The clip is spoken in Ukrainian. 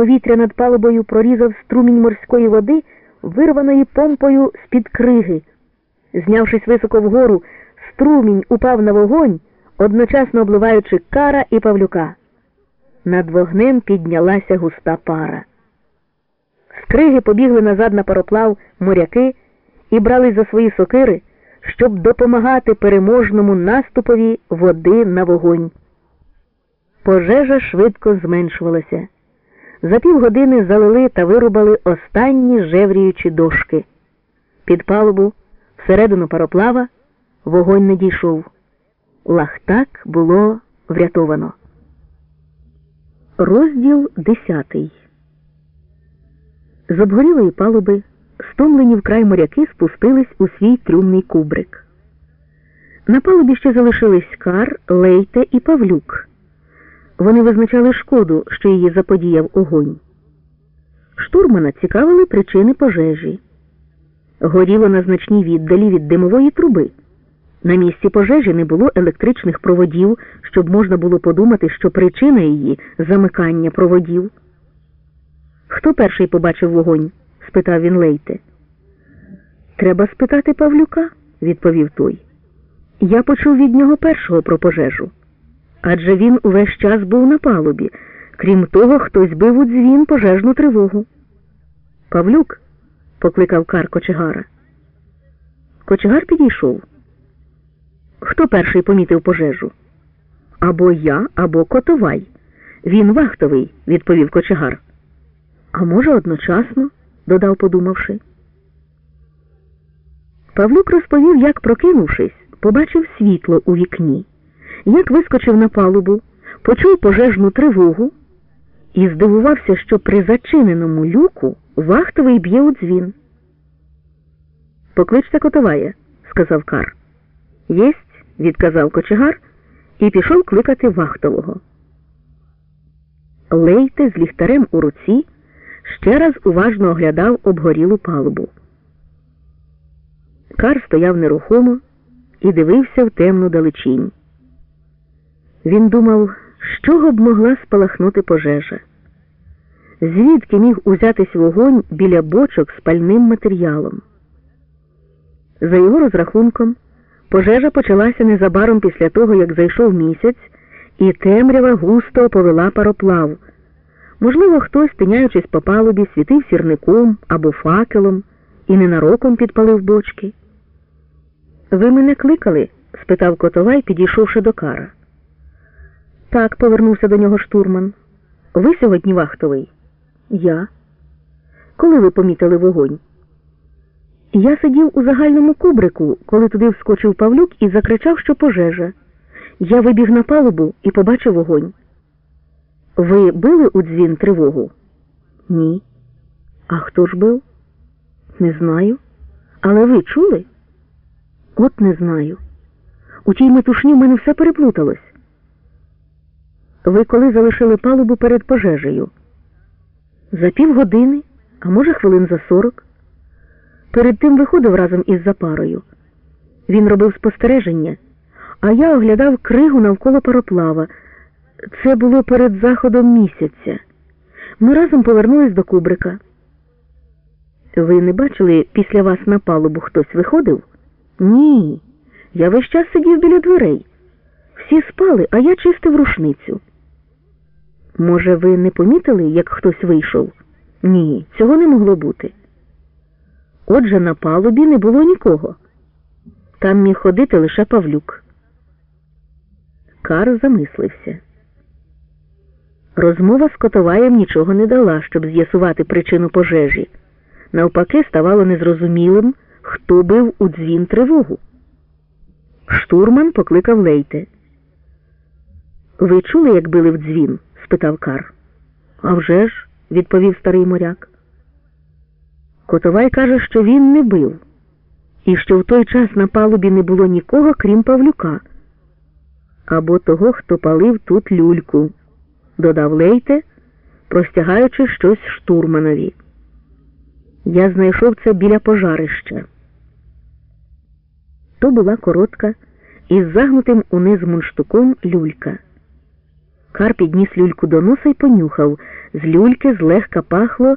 Повітря над палубою прорізав струмінь морської води, вирваної помпою з-під криги. Знявшись високо вгору, струмінь упав на вогонь, одночасно обливаючи кара і Павлюка. Над вогнем піднялася густа пара. З криги побігли назад на пароплав моряки і брали за свої сокири, щоб допомагати переможному наступові води на вогонь. Пожежа швидко зменшувалася. За півгодини залили та вирубали останні жевріючі дошки. Під палубу, всередину пароплава, вогонь не дійшов. Лахтак було врятовано. Розділ десятий. З обгорілої палуби стомлені вкрай моряки спустились у свій трюмний кубрик. На палубі ще залишились Кар, Лейте і Павлюк. Вони визначали шкоду, що її заподіяв огонь. Штурмана цікавили причини пожежі. Горіло на значній віддалі від димової труби. На місці пожежі не було електричних проводів, щоб можна було подумати, що причина її замикання проводів. Хто перший побачив вогонь? спитав він Лейте. Треба спитати Павлюка, відповів той. Я почув від нього першого про пожежу. Адже він увесь час був на палубі. Крім того, хтось бив у дзвін пожежну тривогу. Павлюк, покликав Кар кочегара. Кочегар підійшов. Хто перший помітив пожежу? Або я, або Котовай. Він вахтовий, відповів кочегар. А може, одночасно, додав, подумавши. Павлук розповів, як, прокинувшись, побачив світло у вікні, як вискочив на палубу, почув пожежну тривогу і здивувався, що при зачиненому люку вахтовий б'є у дзвін. Покличте Котовая, сказав Кар. Єсть, відказав кочегар і пішов кликати вахтового. Лейте з ліхтарем у руці ще раз уважно оглядав обгорілу палубу. Кар стояв нерухомо і дивився в темну далечінь. Він думав, з чого б могла спалахнути пожежа, звідки міг узятись вогонь біля бочок з пальним матеріалом. За його розрахунком, пожежа почалася незабаром після того, як зайшов місяць, і темрява густо повела пароплав. Можливо, хтось, тиняючись по палубі, світив сірником або факелом і ненароком підпалив бочки. Ви мене кликали? спитав Котовай, підійшовши до кара. Так, повернувся до нього штурман. Ви сьогодні вахтовий? Я. Коли ви помітили вогонь? Я сидів у загальному кубрику, коли туди вскочив Павлюк і закричав, що пожежа. Я вибіг на палубу і побачив вогонь. Ви били у дзвін тривогу? Ні. А хто ж бив? Не знаю. Але ви чули? От не знаю. У тій метушні в мене все переплуталось. Ви коли залишили палубу перед пожежею? За півгодини, а може, хвилин за сорок. Перед тим виходив разом із запарою. Він робив спостереження, а я оглядав кригу навколо пароплава. Це було перед заходом місяця. Ми разом повернулись до кубрика. Ви не бачили, після вас на палубу хтось виходив? Ні. Я весь час сидів біля дверей. Всі спали, а я чистив рушницю. Може, ви не помітили, як хтось вийшов? Ні, цього не могло бути. Отже, на палубі не було нікого. Там міг ходити лише Павлюк. Кар замислився. Розмова з Котоваєм нічого не дала, щоб з'ясувати причину пожежі. Навпаки, ставало незрозумілим, хто бив у дзвін тривогу. Штурман покликав Лейте. Ви чули, як били в дзвін? спитав Кар. «А вже ж», – відповів старий моряк. Котовай каже, що він не бив, і що в той час на палубі не було нікого, крім Павлюка, або того, хто палив тут люльку, додав Лейте, простягаючи щось штурманові. Я знайшов це біля пожарища. То була коротка із загнутим униз мунштуком люлька. Кар підніс люльку до носа й понюхав. З люльки злегка пахло